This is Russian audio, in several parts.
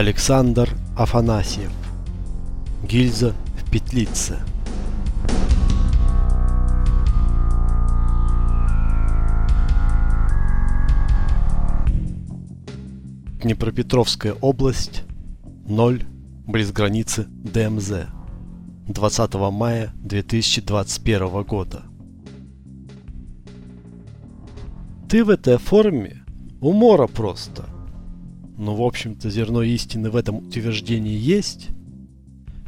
Александр Афанасьев. Гильза в петлице. Днепропетровская область, 0, близ границы ДМЗ. 20 мая 2021 года. Ты в этой форме умора просто. Но в общем-то зерно истины в этом утверждении есть.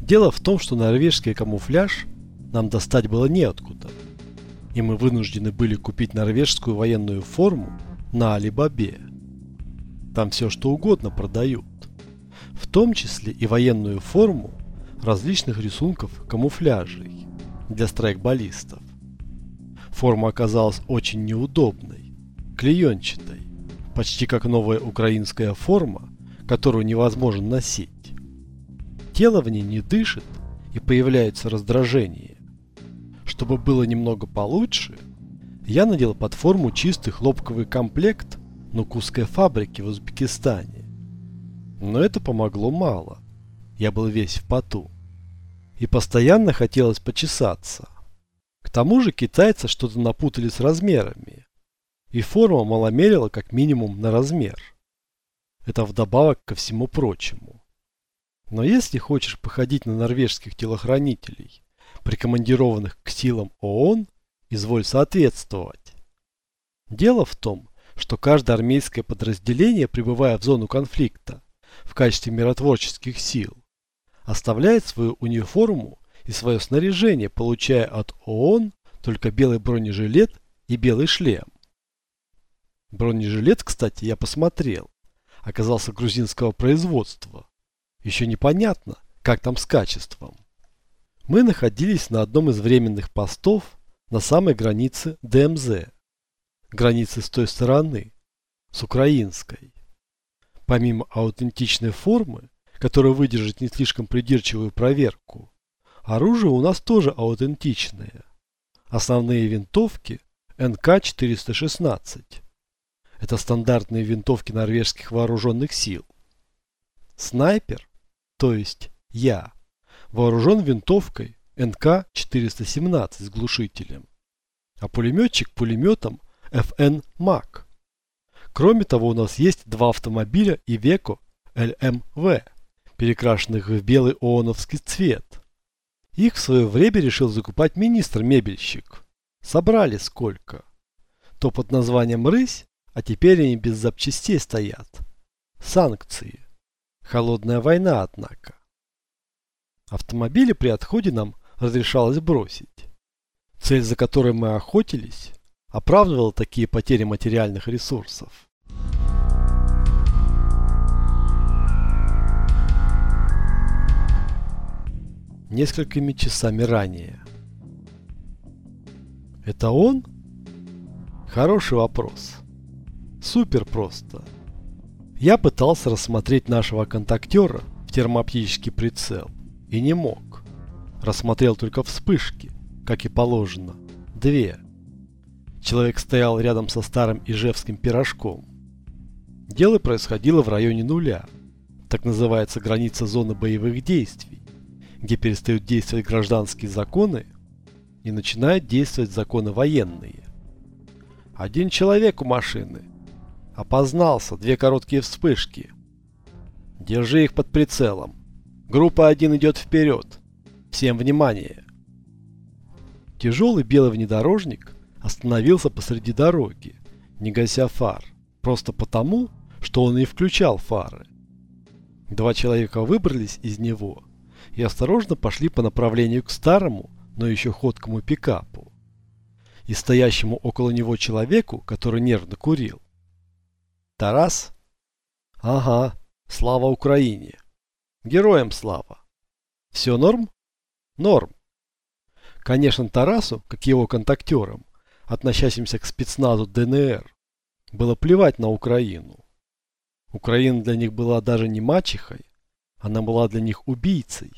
Дело в том, что норвежский камуфляж нам достать было неоткуда. И мы вынуждены были купить норвежскую военную форму на Алибабе. Там все что угодно продают. В том числе и военную форму различных рисунков камуфляжей для страйкболистов. Форма оказалась очень неудобной, клеенчатой, почти как новая украинская форма, которую невозможно носить. Тело в ней не дышит и появляется раздражение. Чтобы было немного получше, я надел под форму чистый хлопковый комплект нукусской фабрики в Узбекистане. Но это помогло мало. Я был весь в поту. И постоянно хотелось почесаться. К тому же китайцы что-то напутали с размерами. И форма маломерила как минимум на размер. Это вдобавок ко всему прочему. Но если хочешь походить на норвежских телохранителей, прикомандированных к силам ООН, изволь соответствовать. Дело в том, что каждое армейское подразделение, прибывая в зону конфликта в качестве миротворческих сил, оставляет свою униформу и свое снаряжение, получая от ООН только белый бронежилет и белый шлем. Бронежилет, кстати, я посмотрел, оказался грузинского производства. Еще непонятно, как там с качеством. Мы находились на одном из временных постов на самой границе ДМЗ границы с той стороны, с украинской. Помимо аутентичной формы, которая выдержит не слишком придирчивую проверку, оружие у нас тоже аутентичное. Основные винтовки НК-416. Это стандартные винтовки норвежских вооруженных сил. Снайпер, то есть я, вооружен винтовкой НК-417 с глушителем, а пулеметчик пулеметом FN Mac. Кроме того, у нас есть два автомобиля Iveco LMV, перекрашенных в белый ооновский цвет. Их в свое время решил закупать министр-мебельщик. Собрали сколько. То под названием «Рысь», а теперь они без запчастей стоят. Санкции. Холодная война, однако. Автомобили при отходе нам разрешалось бросить. Цель, за которой мы охотились, оправдывал такие потери материальных ресурсов. Несколькими часами ранее. Это он? Хороший вопрос. Супер просто. Я пытался рассмотреть нашего контактера в термооптический прицел и не мог. Рассмотрел только вспышки, как и положено. Две. Человек стоял рядом со старым ижевским пирожком. Дело происходило в районе нуля. Так называется граница зоны боевых действий, где перестают действовать гражданские законы и начинают действовать законы военные. Один человек у машины. Опознался, две короткие вспышки. Держи их под прицелом. Группа 1 идет вперед. Всем внимание. Тяжелый белый внедорожник – остановился посреди дороги, не гася фар, просто потому, что он не включал фары. Два человека выбрались из него и осторожно пошли по направлению к старому, но еще ходкому пикапу. И стоящему около него человеку, который нервно курил. Тарас? Ага, слава Украине. Героям слава. Все норм? Норм. Конечно, Тарасу, как его контактерам, относящимся к спецназу ДНР, было плевать на Украину. Украина для них была даже не мачехой, она была для них убийцей,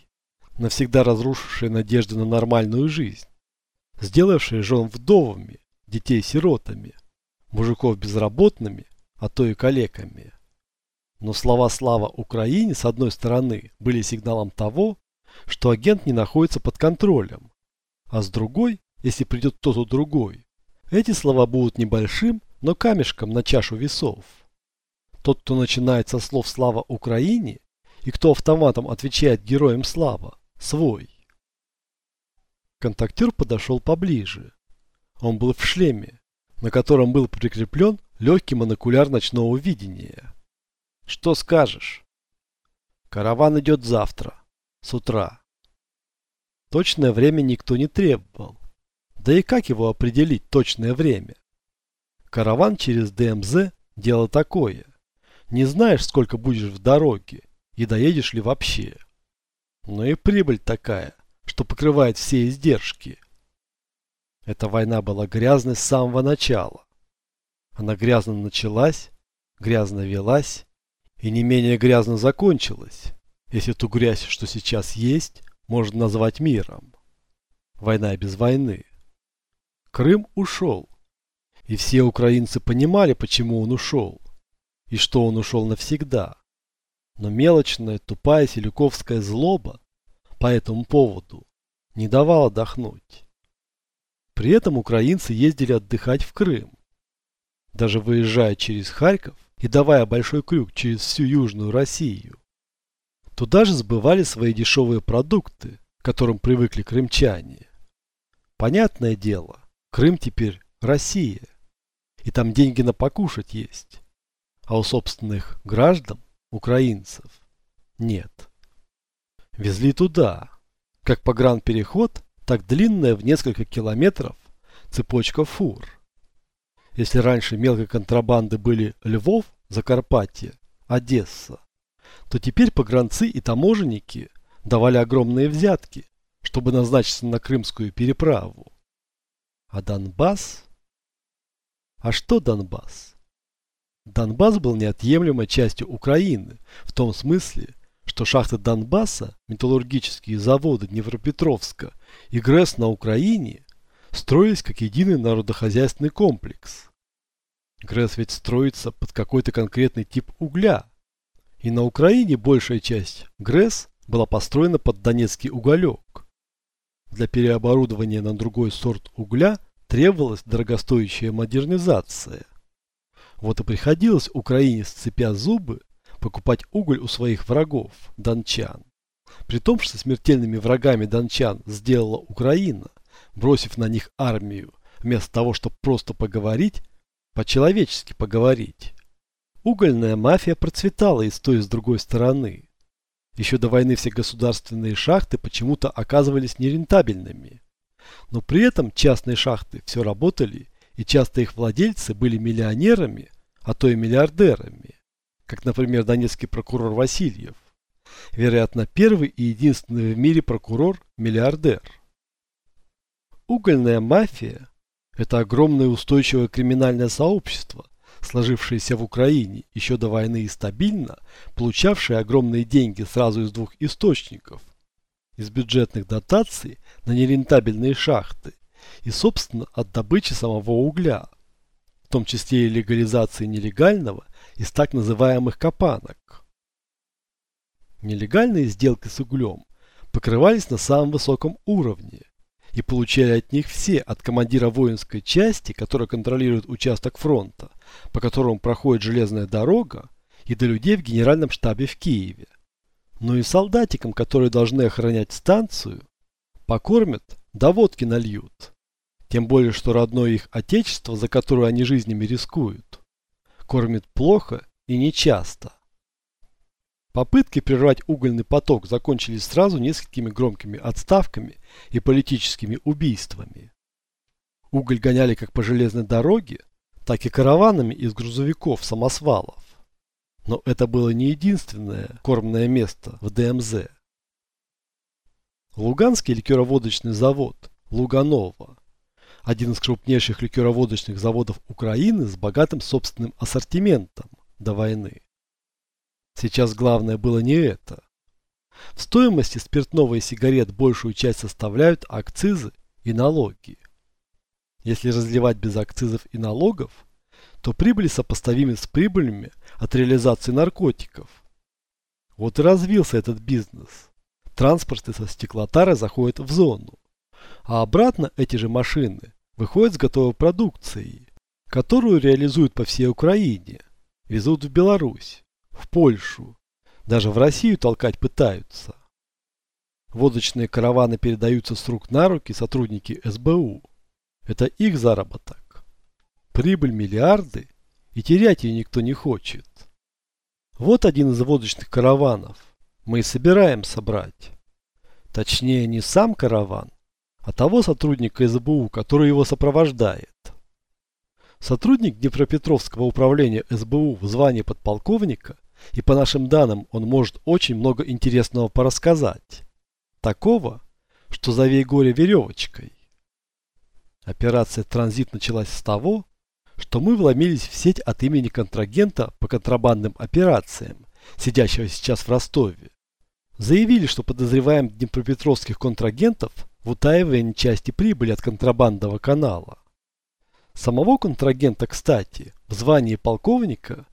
навсегда разрушившей надежды на нормальную жизнь, сделавшей жен вдовами, детей сиротами, мужиков безработными, а то и калеками. Но слова «Слава Украине» с одной стороны были сигналом того, что агент не находится под контролем, а с другой, если придет кто-то другой, эти слова будут небольшим, но камешком на чашу весов. Тот, кто начинает со слов «Слава Украине» и кто автоматом отвечает героям слава, свой. Контактер подошел поближе. Он был в шлеме, на котором был прикреплен легкий монокуляр ночного видения. Что скажешь? Караван идет завтра, с утра. Точное время никто не требовал. Да и как его определить, точное время? Караван через ДМЗ – дело такое. Не знаешь, сколько будешь в дороге и доедешь ли вообще. Но и прибыль такая, что покрывает все издержки. Эта война была грязной с самого начала. Она грязно началась, грязно велась и не менее грязно закончилась, если ту грязь, что сейчас есть, можно назвать миром. Война без войны. Крым ушел. И все украинцы понимали, почему он ушел. И что он ушел навсегда. Но мелочная, тупая селюковская злоба по этому поводу не давала отдохнуть. При этом украинцы ездили отдыхать в Крым. Даже выезжая через Харьков и давая большой крюк через всю Южную Россию. Туда же сбывали свои дешевые продукты, к которым привыкли крымчане. Понятное дело, Крым теперь Россия. И там деньги на покушать есть. А у собственных граждан, украинцев, нет. Везли туда. Как погранпереход, так длинная в несколько километров цепочка фур. Если раньше мелкой контрабанды были Львов, Закарпатье, Одесса, то теперь погранцы и таможенники давали огромные взятки, чтобы назначиться на крымскую переправу. А Донбасс? А что Донбасс? Донбасс был неотъемлемой частью Украины, в том смысле, что шахты Донбасса, металлургические заводы Днепропетровска и ГРЭС на Украине строились как единый народохозяйственный комплекс. ГРЭС ведь строится под какой-то конкретный тип угля, и на Украине большая часть ГРЭС была построена под донецкий уголек. Для переоборудования на другой сорт угля требовалась дорогостоящая модернизация. Вот и приходилось Украине, сцепя зубы, покупать уголь у своих врагов, дончан. При том, что смертельными врагами дончан сделала Украина, бросив на них армию, вместо того, чтобы просто поговорить, по-человечески поговорить. Угольная мафия процветала и с той, и с другой стороны. Еще до войны все государственные шахты почему-то оказывались нерентабельными. Но при этом частные шахты все работали, и часто их владельцы были миллионерами, а то и миллиардерами. Как, например, донецкий прокурор Васильев. Вероятно, первый и единственный в мире прокурор-миллиардер. Угольная мафия – это огромное устойчивое криминальное сообщество, сложившаяся в Украине еще до войны и стабильно, получавшая огромные деньги сразу из двух источников. Из бюджетных дотаций на нерентабельные шахты и, собственно, от добычи самого угля, в том числе и легализации нелегального из так называемых копанок. Нелегальные сделки с углем покрывались на самом высоком уровне и получали от них все, от командира воинской части, которая контролирует участок фронта, по которому проходит железная дорога, и до людей в генеральном штабе в Киеве. Но и солдатикам, которые должны охранять станцию, покормят, да водки нальют. Тем более, что родное их отечество, за которое они жизнями рискуют, кормит плохо и нечасто. Попытки прервать угольный поток закончились сразу несколькими громкими отставками и политическими убийствами. Уголь гоняли как по железной дороге, так и караванами из грузовиков-самосвалов. Но это было не единственное кормное место в ДМЗ. Луганский ликероводочный завод Луганова – один из крупнейших ликероводочных заводов Украины с богатым собственным ассортиментом до войны. Сейчас главное было не это. В стоимости спиртного и сигарет большую часть составляют акцизы и налоги. Если разливать без акцизов и налогов, то прибыли сопоставимы с прибылями от реализации наркотиков. Вот и развился этот бизнес. Транспорты со стеклотары заходят в зону, а обратно эти же машины выходят с готовой продукцией, которую реализуют по всей Украине, везут в Беларусь, в Польшу, даже в Россию толкать пытаются. Водочные караваны передаются с рук на руки сотрудники СБУ. Это их заработок. Прибыль миллиарды, и терять ее никто не хочет. Вот один из водочных караванов. Мы и собираем собрать. Точнее, не сам караван, а того сотрудника СБУ, который его сопровождает. Сотрудник Днепропетровского управления СБУ в звании подполковника, и по нашим данным он может очень много интересного порассказать. Такого, что зови горе веревочкой. Операция «Транзит» началась с того, что мы вломились в сеть от имени контрагента по контрабандным операциям, сидящего сейчас в Ростове. Заявили, что подозреваем днепропетровских контрагентов в утаивании части прибыли от контрабандного канала. Самого контрагента, кстати, в звании полковника,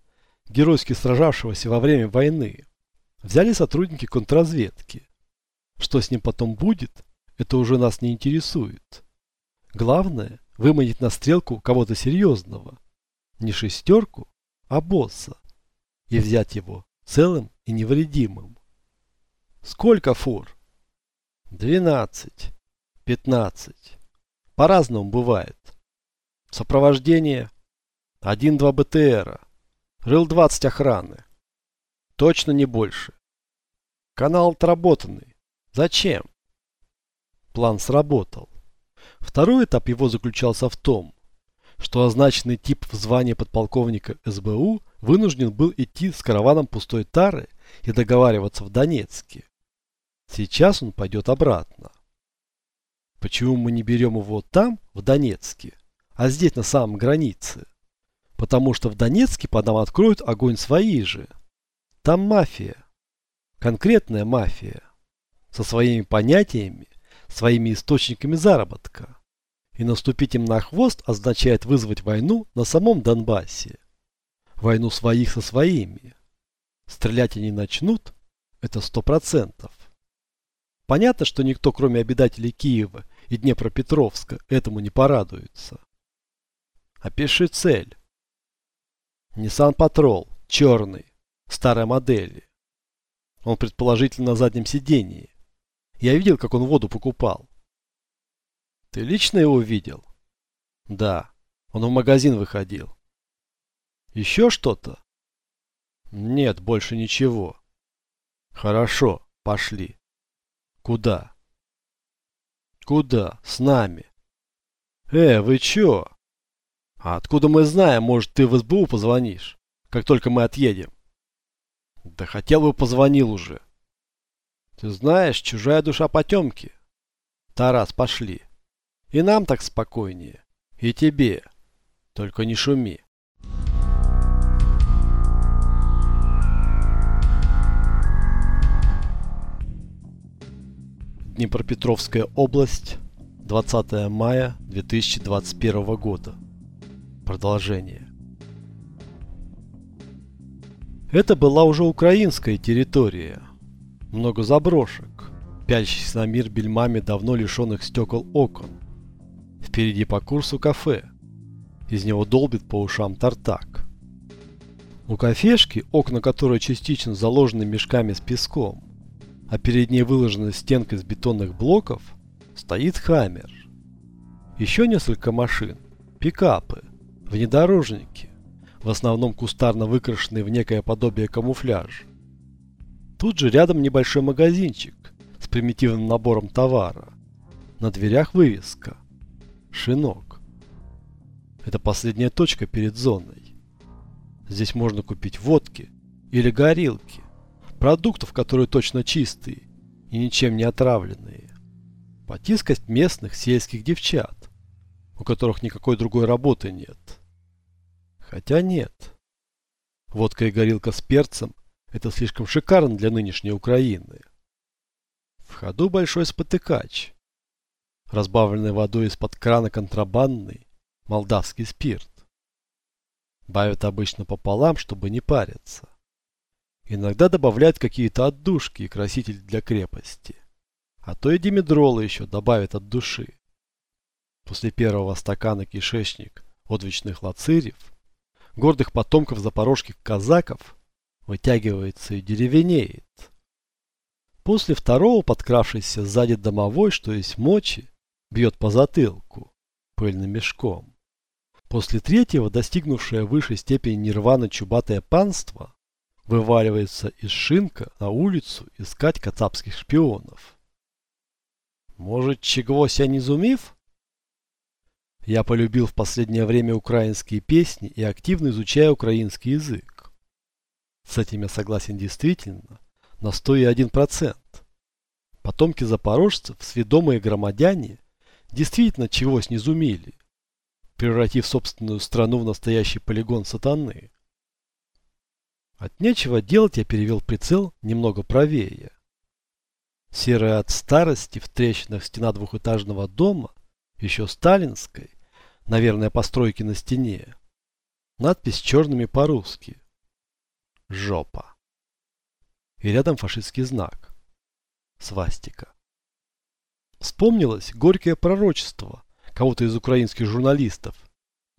геройски сражавшегося во время войны, взяли сотрудники контрразведки. Что с ним потом будет, это уже нас не интересует. Главное, выманить на стрелку кого-то серьезного. Не шестерку, а босса. И взять его целым и невредимым. Сколько фур? Двенадцать. Пятнадцать. По-разному бывает. Сопровождение. Один-два БТРа. Рыл 20 охраны. Точно не больше. Канал отработанный. Зачем? План сработал. Второй этап его заключался в том, что означенный тип в звании подполковника СБУ вынужден был идти с караваном пустой тары и договариваться в Донецке. Сейчас он пойдет обратно. Почему мы не берем его там, в Донецке, а здесь на самом границе? Потому что в Донецке по нам откроют огонь свои же. Там мафия. Конкретная мафия со своими понятиями, своими источниками заработка. И наступить им на хвост означает вызвать войну на самом Донбассе. Войну своих со своими. Стрелять они начнут, это сто процентов. Понятно, что никто, кроме обитателей Киева и Днепропетровска, этому не порадуется. Опиши цель. Nissan Patrol, черный, старой модели. Он предположительно на заднем сидении. Я видел, как он воду покупал. Ты лично его видел? Да. Он в магазин выходил. Еще что-то? Нет, больше ничего. Хорошо, пошли. Куда? Куда? С нами. Э, вы чё? А откуда мы знаем, может ты в СБУ позвонишь, как только мы отъедем? Да хотел бы позвонил уже. Ты знаешь, чужая душа потемки. Тарас, пошли. И нам так спокойнее. И тебе. Только не шуми. Днепропетровская область, 20 мая 2021 года. Продолжение. Это была уже украинская территория много заброшек, пялящихся на мир бельмами давно лишенных стекол окон. Впереди по курсу кафе. Из него долбит по ушам тартак. У кафешки, окна которой частично заложены мешками с песком, а перед ней выложена стенка из бетонных блоков, стоит хаммер. Еще несколько машин, пикапы, внедорожники, в основном кустарно выкрашенные в некое подобие камуфляжа. Тут же рядом небольшой магазинчик с примитивным набором товара. На дверях вывеска. Шинок. Это последняя точка перед зоной. Здесь можно купить водки или горилки. Продуктов, которые точно чистые и ничем не отравленные. Потискать местных сельских девчат, у которых никакой другой работы нет. Хотя нет. Водка и горилка с перцем это слишком шикарно для нынешней Украины. В ходу большой спотыкач. Разбавленный водой из-под крана контрабандный молдавский спирт. Бавят обычно пополам, чтобы не париться. Иногда добавляют какие-то отдушки и краситель для крепости. А то и димедролы еще добавят от души. После первого стакана кишечник отвечных лацирев, гордых потомков запорожских казаков, вытягивается и деревенеет. После второго подкравшийся сзади домовой, что есть мочи, бьет по затылку пыльным мешком. После третьего, достигнувшее высшей степени нирваны чубатое панство, вываливается из шинка на улицу искать кацапских шпионов. Может, чего ся не зумив? Я полюбил в последнее время украинские песни и активно изучаю украинский язык. С этим я согласен действительно, на 101%. Потомки запорожцев, сведомые громадяне, действительно чего снизумили, превратив собственную страну в настоящий полигон сатаны. От нечего делать я перевел прицел немного правее. Серая от старости в трещинах стена двухэтажного дома, еще сталинской, наверное, постройки на стене. Надпись черными по-русски. Жопа. И рядом фашистский знак. Свастика. Вспомнилось горькое пророчество кого-то из украинских журналистов.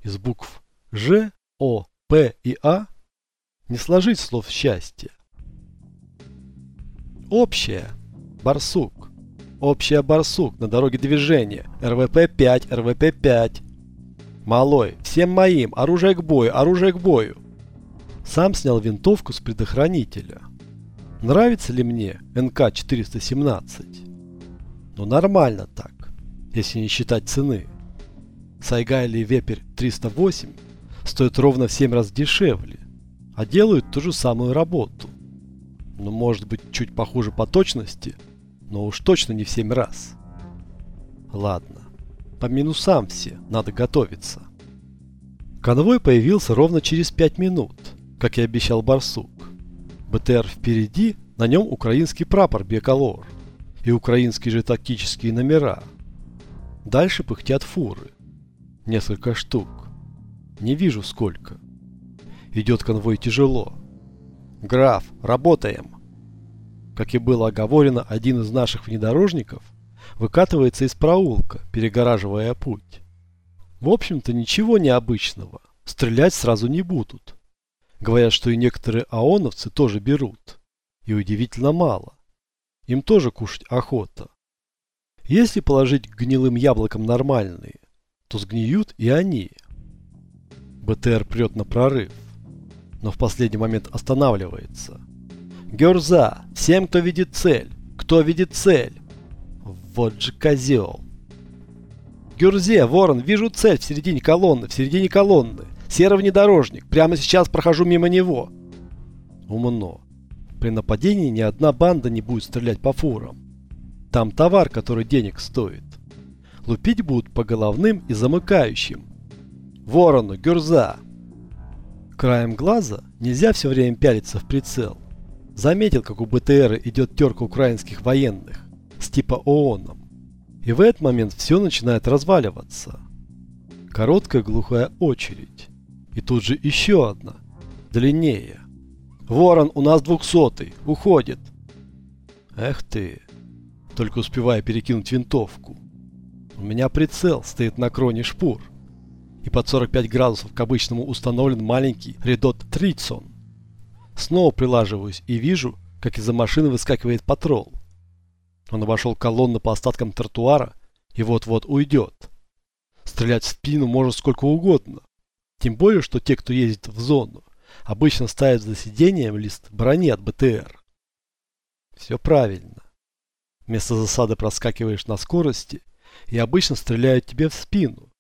Из букв Ж, О, П и А не сложить слов счастья. Общее. Барсук. Общая барсук на дороге движения. РВП-5, РВП-5. Малой, всем моим, оружие к бою, оружие к бою. Сам снял винтовку с предохранителя. Нравится ли мне НК-417? Ну нормально так, если не считать цены. Сайга или Вепер 308 стоят ровно в 7 раз дешевле, а делают ту же самую работу. Ну может быть чуть похуже по точности, но уж точно не в 7 раз. Ладно, по минусам все, надо готовиться. Конвой появился ровно через 5 минут, как и обещал Барсук. БТР впереди, на нем украинский прапор Беколор и украинские же тактические номера. Дальше пыхтят фуры. Несколько штук. Не вижу сколько. Идет конвой тяжело. «Граф, работаем!» Как и было оговорено, один из наших внедорожников выкатывается из проулка, перегораживая путь. В общем-то ничего необычного. Стрелять сразу не будут. Говорят, что и некоторые аоновцы тоже берут. И удивительно мало. Им тоже кушать охота. Если положить гнилым яблокам нормальные, то сгниют и они. БТР прет на прорыв, но в последний момент останавливается. Герза, всем, кто видит цель, кто видит цель. Вот же козел. Гюрзе, Ворон, вижу цель в середине колонны, в середине колонны. Серый внедорожник. Прямо сейчас прохожу мимо него. Умно. При нападении ни одна банда не будет стрелять по фурам. Там товар, который денег стоит. Лупить будут по головным и замыкающим. Ворону, Гюрза. Краем глаза нельзя все время пялиться в прицел. Заметил, как у БТР идет терка украинских военных с типа ООНом. И в этот момент все начинает разваливаться. Короткая глухая очередь. И тут же еще одна, длиннее. «Ворон, у нас двухсотый, уходит!» Эх ты, только успевая перекинуть винтовку. У меня прицел стоит на кроне шпур. И под 45 градусов к обычному установлен маленький редот Тритсон. Снова прилаживаюсь и вижу, как из-за машины выскакивает патрол. Он обошел колонну по остаткам тротуара и вот-вот уйдет. Стрелять в спину может сколько угодно. Тем более, что те, кто ездит в зону, обычно ставят за сиденьем лист брони от БТР. Все правильно. Вместо засады проскакиваешь на скорости и обычно стреляют тебе в спину.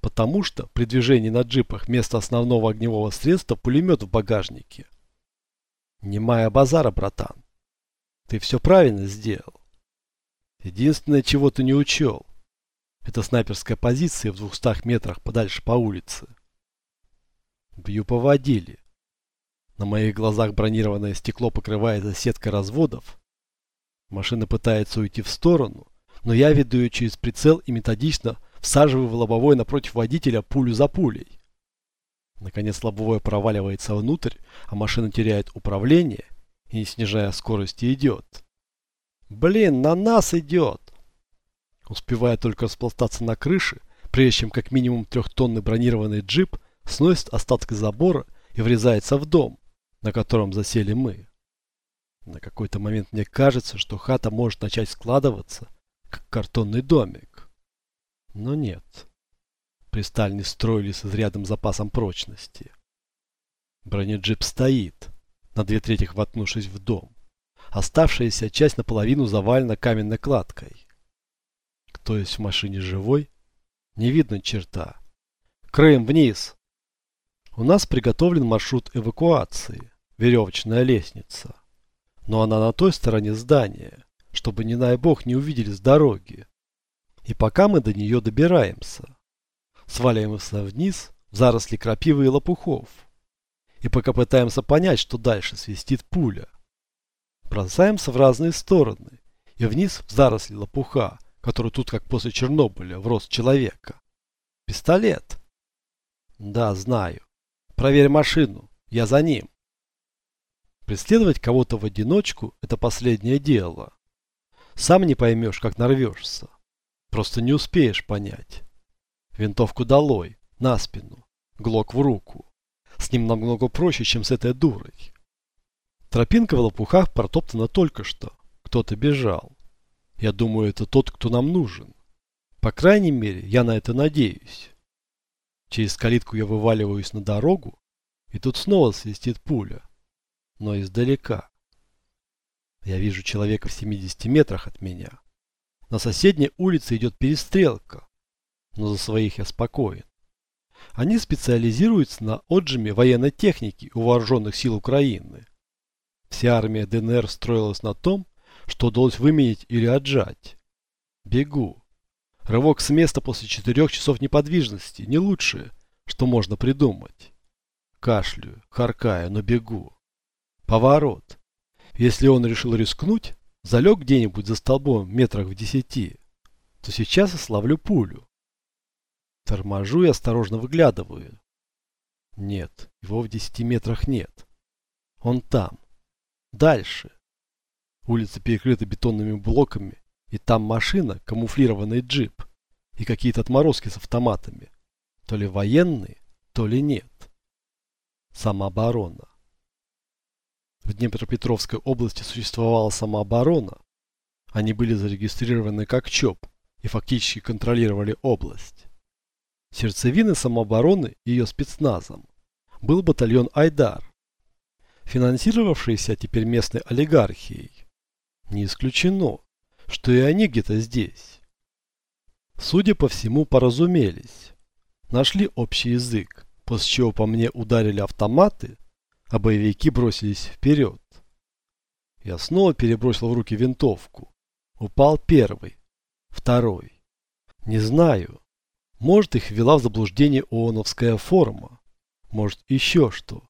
Потому что при движении на джипах вместо основного огневого средства пулемет в багажнике. Немая базара, братан. Ты все правильно сделал. Единственное, чего ты не учел, это снайперская позиция в двухстах метрах подальше по улице. Бью по водиле. На моих глазах бронированное стекло покрывается сеткой разводов. Машина пытается уйти в сторону, но я веду ее через прицел и методично всаживаю в лобовой напротив водителя пулю за пулей. Наконец лобовое проваливается внутрь, а машина теряет управление и, не снижая скорости, идет. Блин, на нас идет! Успевая только распластаться на крыше, прежде чем как минимум трехтонный бронированный джип сносит остатки забора и врезается в дом, на котором засели мы. На какой-то момент мне кажется, что хата может начать складываться, как картонный домик. Но нет. Пристальни строили с изрядным запасом прочности. Бронеджип стоит, на две трети воткнувшись в дом. Оставшаяся часть наполовину завалена каменной кладкой. Кто есть в машине живой? Не видно черта. Крым вниз! У нас приготовлен маршрут эвакуации. Веревочная лестница. Но она на той стороне здания, чтобы, не дай бог, не увидели с дороги. И пока мы до нее добираемся, сваливаемся вниз в заросли крапивы и лопухов. И пока пытаемся понять, что дальше свистит пуля. Бросаемся в разные стороны и вниз в заросли лопуха, который тут, как после Чернобыля, в рост человека. Пистолет. Да, знаю. Проверь машину. Я за ним. Преследовать кого-то в одиночку – это последнее дело. Сам не поймешь, как нарвешься. Просто не успеешь понять. Винтовку долой, на спину, глок в руку. С ним намного проще, чем с этой дурой. Тропинка в лопухах протоптана только что. Кто-то бежал. Я думаю, это тот, кто нам нужен. По крайней мере, я на это надеюсь. Через калитку я вываливаюсь на дорогу, и тут снова свистит пуля. Но издалека. Я вижу человека в 70 метрах от меня. На соседней улице идет перестрелка, но за своих я спокоен. Они специализируются на отжиме военной техники у вооруженных сил Украины. Вся армия ДНР строилась на том, что удалось выменить или отжать. Бегу. Рывок с места после четырех часов неподвижности не лучшее, что можно придумать. Кашляю, харкаю, но бегу. Поворот. Если он решил рискнуть, залег где-нибудь за столбом метрах в десяти, то сейчас я славлю пулю. Торможу и осторожно выглядываю. Нет, его в десяти метрах нет. Он там. Дальше. Улица перекрыта бетонными блоками, и там машина, камуфлированный джип, и какие-то отморозки с автоматами. То ли военные, то ли нет. Самооборона. В Днепропетровской области существовала самооборона. Они были зарегистрированы как ЧОП и фактически контролировали область. Сердцевиной самообороны ее спецназом был батальон «Айдар», финансировавшийся теперь местной олигархией. Не исключено, что и они где-то здесь. Судя по всему, поразумелись. Нашли общий язык, после чего по мне ударили автоматы – а боевики бросились вперед. Я снова перебросил в руки винтовку. Упал первый, второй. Не знаю. Может, их ввела в заблуждение ООНовская форма. Может, еще что.